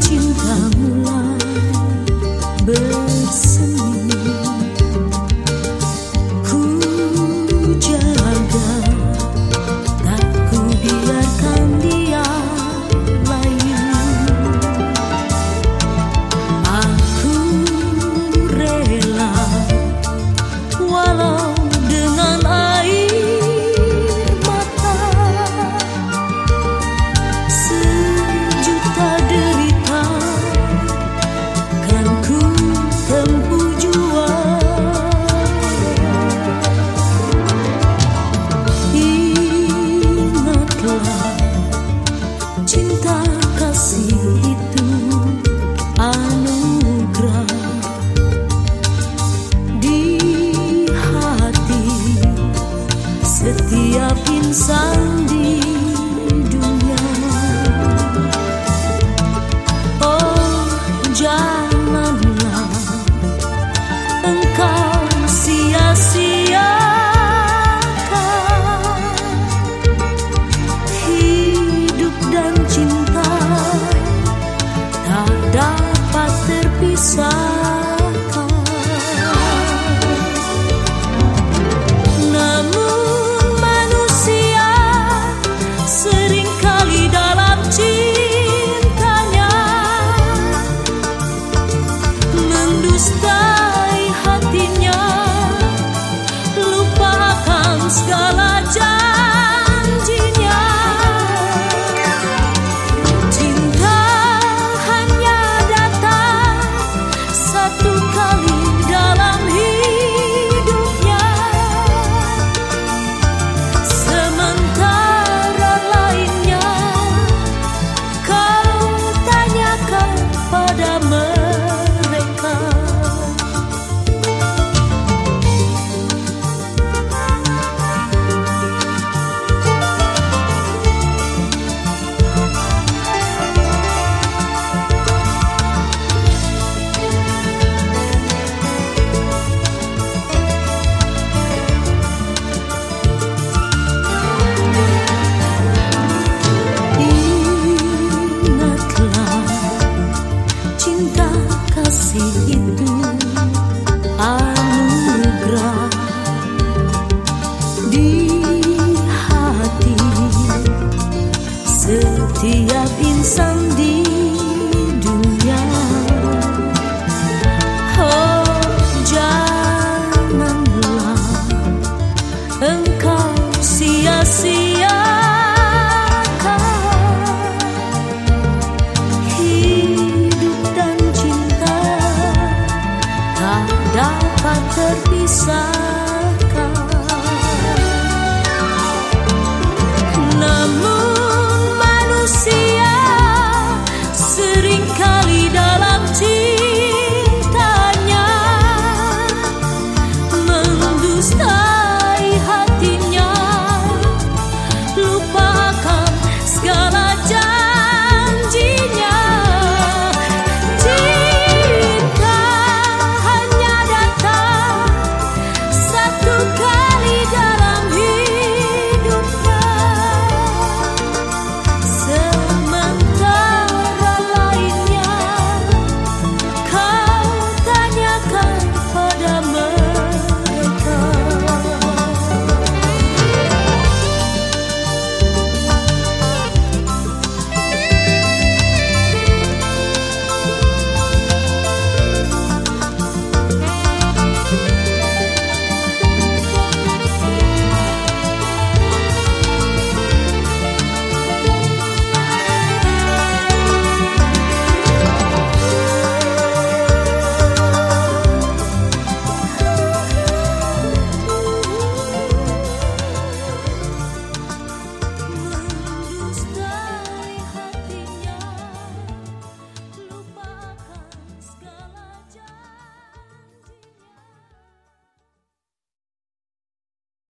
Chim. setiap insan di dunia. Oh janganlah engkau sia-sia.